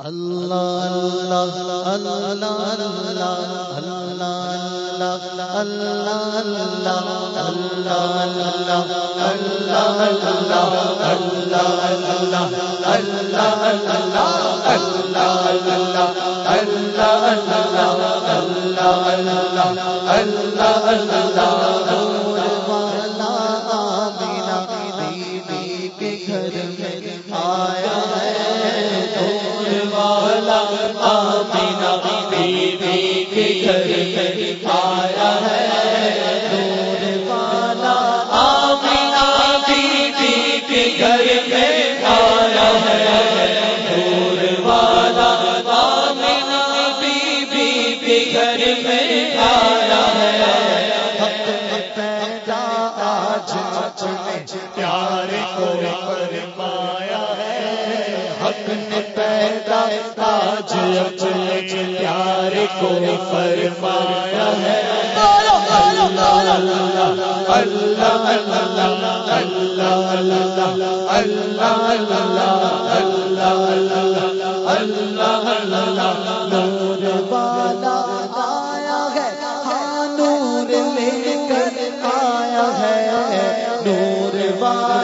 اللہ اللہ اللہ اللہ اللہ اللہ اللہ والا نور والا آمینہ بیوی کے گھر میں آیا ہے نور والا آمینہ بیوی کے گھر میں آیا ہے نور والا آمینہ بیوی کے گھر میں آج اپنے پیار کو فرمایا ہے اللہ اللہ اللہ اللہ اللہ اللہ اللہ نور والا آیا ہے ہاں نور لے کر آیا ہے نور والا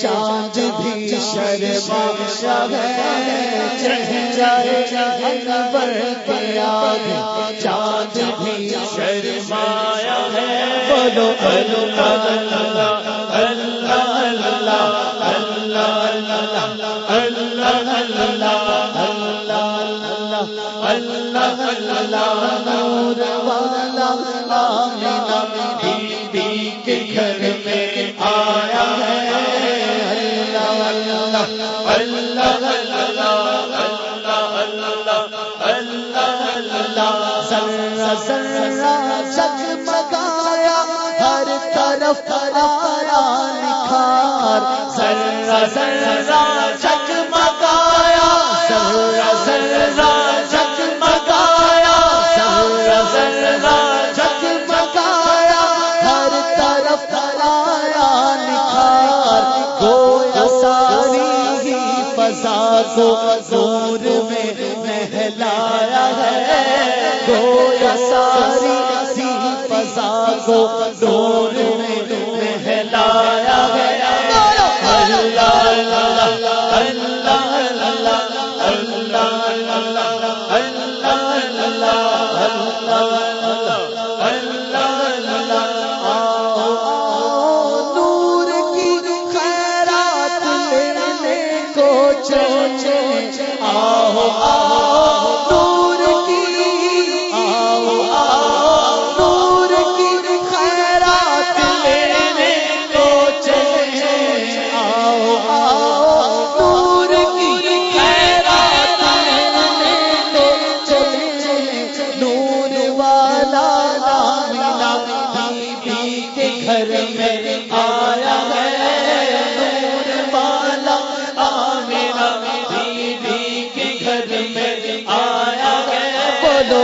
چاند بھی شرما ہے انور چاند بھی شرمایا ہے بولو اللہ اللہ اللہ اللہ اللہ اللہ نور والا جگمگایا ہر طرف آیا نکھار سر سر جگمگایا سر فضا کو زور میں نہلایا ہے۔ گویا ساری سی فضا کو نور سوچے چلے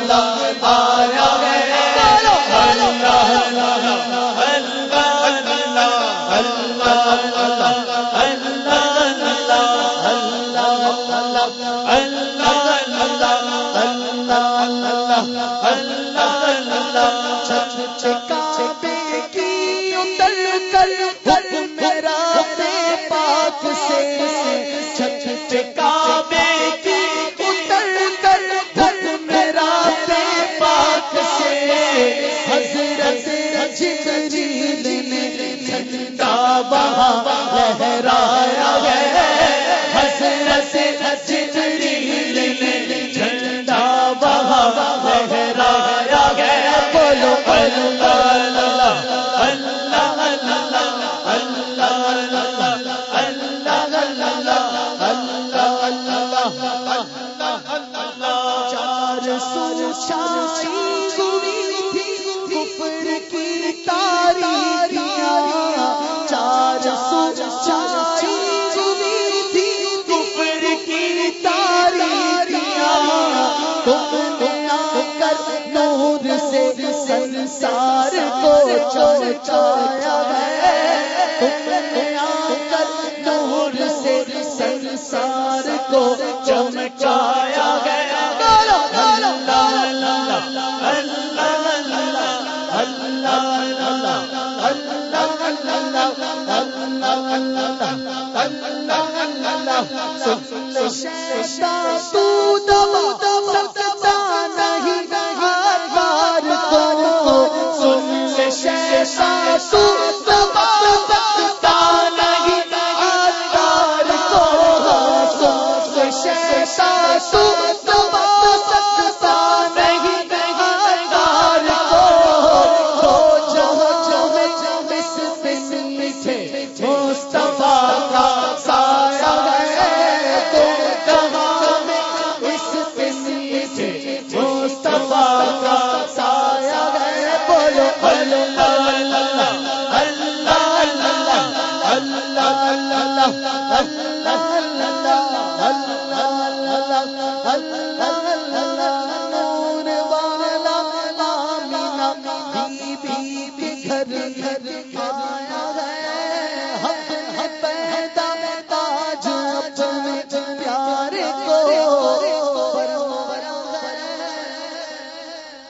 اللہ اللہ لہرایا ہے حسرت لہرایا گیا چار سو سنسار کو چوچایا ہے تم نے آ کر نور سے سنسار کو چمچایا گیا جیسا تو ہے